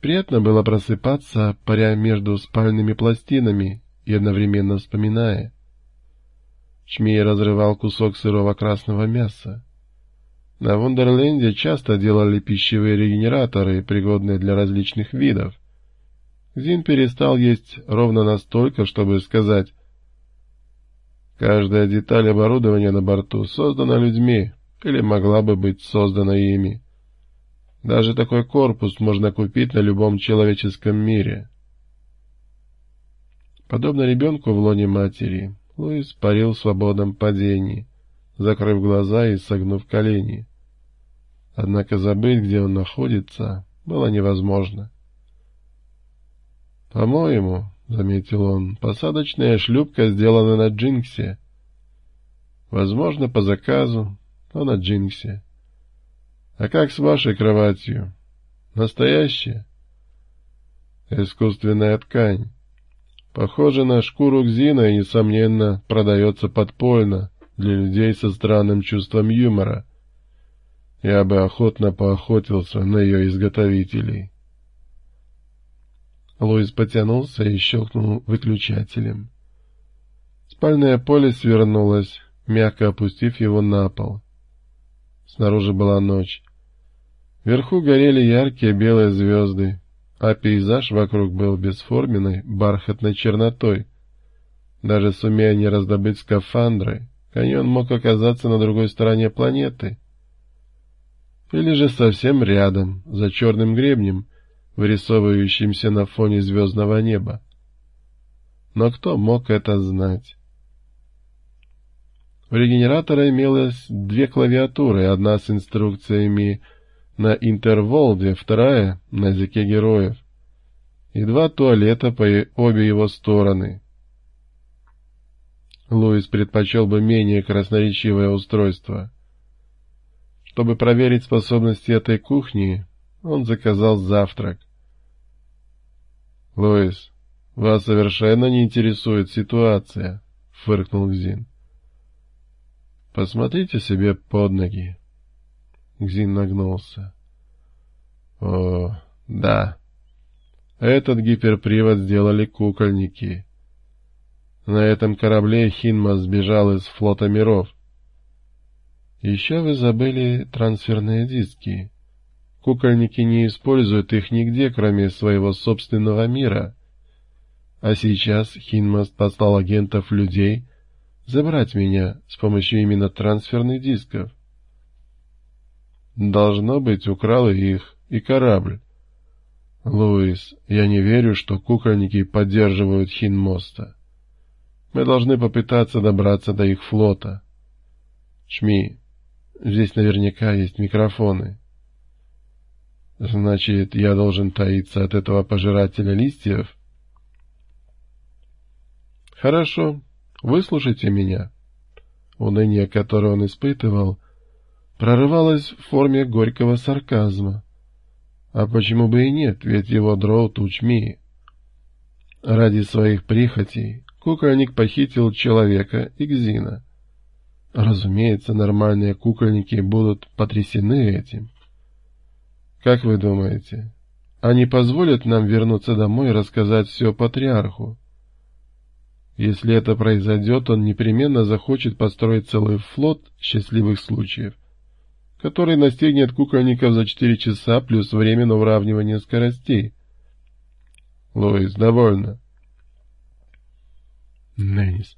Приятно было просыпаться, паря между спальными пластинами и одновременно вспоминая. Шмей разрывал кусок сырого красного мяса. На Вундерленде часто делали пищевые регенераторы, пригодные для различных видов. Зин перестал есть ровно настолько, чтобы сказать, «Каждая деталь оборудования на борту создана людьми или могла бы быть создана ими. Даже такой корпус можно купить на любом человеческом мире». Подобно ребенку в лоне матери, Луис парил в свободном падении, закрыв глаза и согнув колени. Однако забыть, где он находится, было невозможно. «По-моему, — заметил он, — посадочная шлюпка сделана на Джинксе. Возможно, по заказу, но на Джинксе. А как с вашей кроватью? Настоящая? Искусственная ткань. Похоже на шкуру Гзина и, несомненно, продается подпольно для людей со странным чувством юмора. Я бы охотно поохотился на ее изготовителей. Луис потянулся и щелкнул выключателем. Спальное поле свернулось, мягко опустив его на пол. Снаружи была ночь. Вверху горели яркие белые звезды, а пейзаж вокруг был бесформенной, бархатной чернотой. Даже сумея не раздобыть скафандры, каньон мог оказаться на другой стороне планеты. Или же совсем рядом, за черным гребнем, вырисовывающимся на фоне звездного неба. Но кто мог это знать? У регенератора имелось две клавиатуры, одна с инструкциями на интерволде, вторая — на языке героев, и два туалета по обе его стороны. Луис предпочел бы менее красноречивое устройство. Чтобы проверить способности этой кухни, он заказал завтрак. — Луис, вас совершенно не интересует ситуация, — фыркнул Гзин. — Посмотрите себе под ноги. Гзин нагнулся. О, да. Этот гиперпривод сделали кукольники. На этом корабле Хинма сбежал из флота миров. Еще вы забыли трансферные диски. Кукольники не используют их нигде, кроме своего собственного мира. А сейчас Хинмаст послал агентов людей забрать меня с помощью именно трансферных дисков. Должно быть, украл их и корабль. Луис, я не верю, что кукольники поддерживают Хинмоста. Мы должны попытаться добраться до их флота. Шми, здесь наверняка есть микрофоны. Значит, я должен таиться от этого пожирателя листьев? Хорошо, выслушайте меня. Уныние, которое он испытывал, прорывалась в форме горького сарказма. А почему бы и нет, ведь его дроу тучми. Ради своих прихотей кукольник похитил человека Игзина. Разумеется, нормальные кукольники будут потрясены этим. Как вы думаете, они позволят нам вернуться домой и рассказать все патриарху? Если это произойдет, он непременно захочет построить целый флот счастливых случаев — который настигнет кукольников за четыре часа плюс время на уравнивание скоростей. Лоис, довольно. Неннис,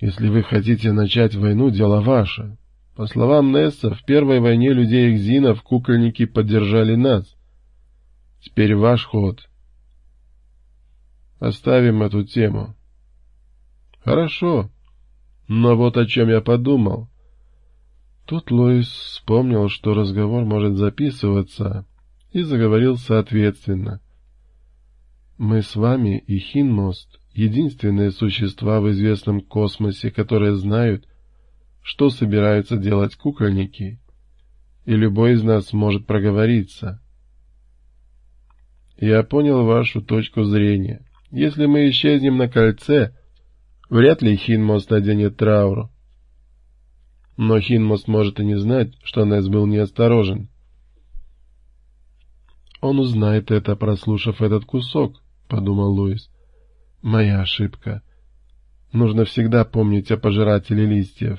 если вы хотите начать войну, дело ваше. По словам Несса, в первой войне людей Экзинов кукольники поддержали нас. Теперь ваш ход. Оставим эту тему. Хорошо. Но вот о чем я подумал. Тут Лоис вспомнил, что разговор может записываться, и заговорил соответственно. «Мы с вами и Хинмост — единственные существа в известном космосе, которые знают, что собираются делать кукольники, и любой из нас может проговориться. Я понял вашу точку зрения. Если мы исчезнем на кольце, вряд ли Хинмост наденет траур. Но Хинмост может и не знать, что Несс был неосторожен. Он узнает это, прослушав этот кусок, — подумал Луис. Моя ошибка. Нужно всегда помнить о пожирателе листьев.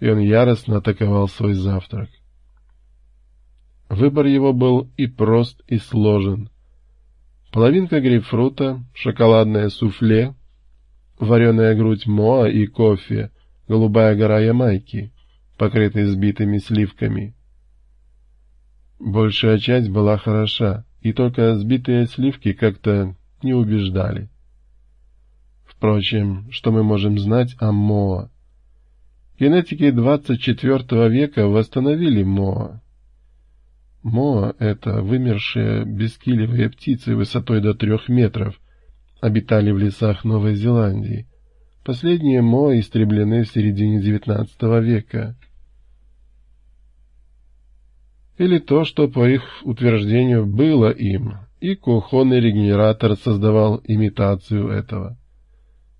И он яростно атаковал свой завтрак. Выбор его был и прост, и сложен. Половинка грейпфрута, шоколадное суфле, вареная грудь моа и кофе, голубая гора Ямайки, покрытый сбитыми сливками. Большая часть была хороша, и только сбитые сливки как-то не убеждали. Впрочем, что мы можем знать о Моа? Генетики 24 века восстановили Моа. Моа — это вымершие бескилевые птицы высотой до трех метров, обитали в лесах Новой Зеландии. Последние Моа истреблены в середине XIX века. Или то, что, по их утверждению, было им, и кухонный регенератор создавал имитацию этого.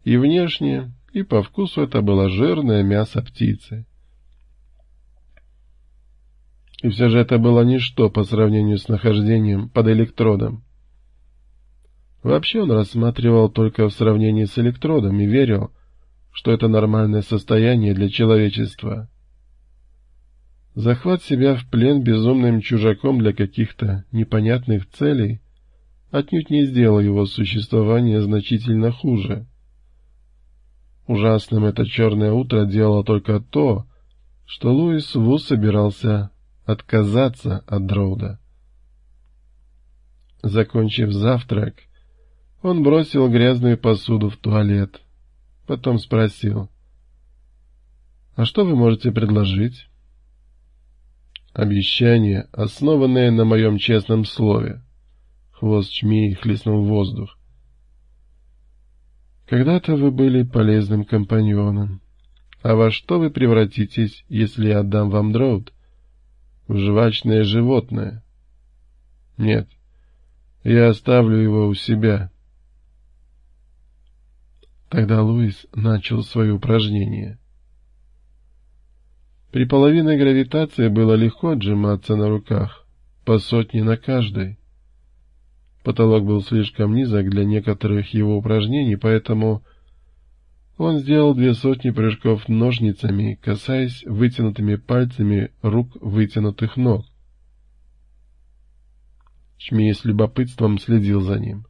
И внешне, и по вкусу это было жирное мясо птицы. И все же это было ничто по сравнению с нахождением под электродом. Вообще он рассматривал только в сравнении с электродом и верил, что это нормальное состояние для человечества. Захват себя в плен безумным чужаком для каких-то непонятных целей отнюдь не сделал его существование значительно хуже. Ужасным это черное утро делало только то, что Луис Ву собирался отказаться от Дроуда. Закончив завтрак, он бросил грязную посуду в туалет. Потом спросил, «А что вы можете предложить?» «Обещание, основанное на моем честном слове». Хвост чми хлестнул в воздух. Когда-то вы были полезным компаньоном. А во что вы превратитесь, если я отдам вам дроуд? В жвачное животное. Нет, я оставлю его у себя. Тогда Луис начал свое упражнение. При половине гравитации было легко отжиматься на руках, по сотне на каждой. Потолок был слишком низок для некоторых его упражнений, поэтому он сделал две сотни прыжков ножницами, касаясь вытянутыми пальцами рук вытянутых ног. Чмей с любопытством следил за ним.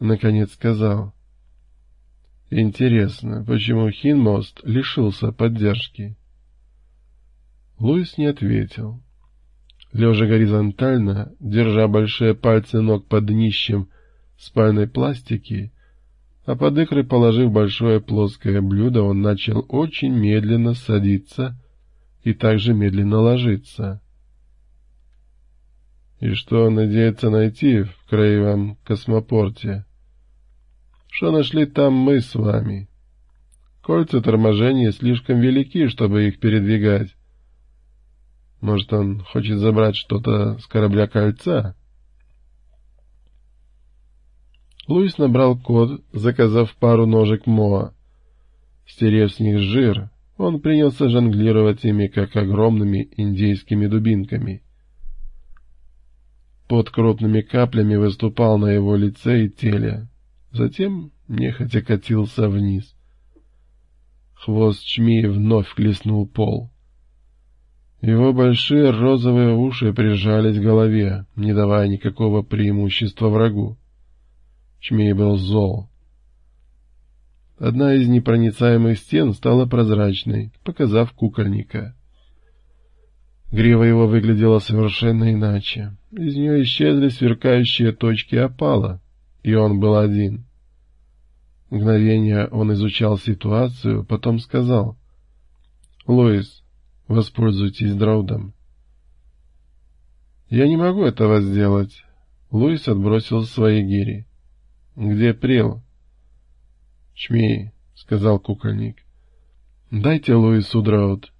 Наконец сказал. «Интересно, почему Хинмост лишился поддержки?» Луис не ответил лежа горизонтально, держа большие пальцы ног под днищем спальной пластики, а под икры положив большое плоское блюдо, он начал очень медленно садиться и также медленно ложиться. И что надеется найти в краевом космопорте? Что нашли там мы с вами? Кольца торможения слишком велики, чтобы их передвигать. Может, он хочет забрать что-то с корабля кольца? Луис набрал код, заказав пару ножек Моа. Стерев с них жир, он принялся жонглировать ими, как огромными индейскими дубинками. Под крупными каплями выступал на его лице и теле, затем нехотя катился вниз. Хвост чми вновь хлестнул пол. Его большие розовые уши прижались к голове, не давая никакого преимущества врагу. Чмей был зол. Одна из непроницаемых стен стала прозрачной, показав кукольника. Грива его выглядела совершенно иначе. Из нее исчезли сверкающие точки опала, и он был один. Мгновение он изучал ситуацию, потом сказал. — Луис, Воспользуйтесь дроудом. Я не могу этого сделать. Луис отбросил свои гири. Где Прил? Чми, сказал кукольник. Дайте Луису дроуд.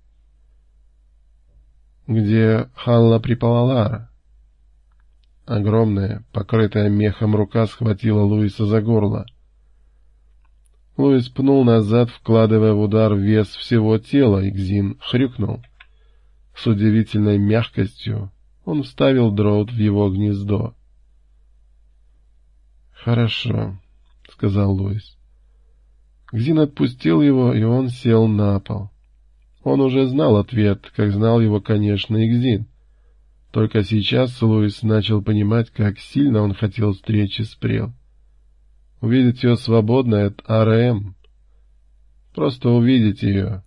Где Халла Припалалара? Огромная, покрытая мехом рука схватила Луиса за горло. Луис пнул назад, вкладывая в удар вес всего тела, и Гзин хрюкнул. С удивительной мягкостью Он вставил дроут в его гнездо. «Хорошо», — сказал Луис. Гзин отпустил его, и он сел на пол. Он уже знал ответ, как знал его, конечно, и Гзин. Только сейчас Луис начал понимать, как сильно он хотел встречи с Прел. Увидеть ее свободной от АРМ. Просто увидеть ее,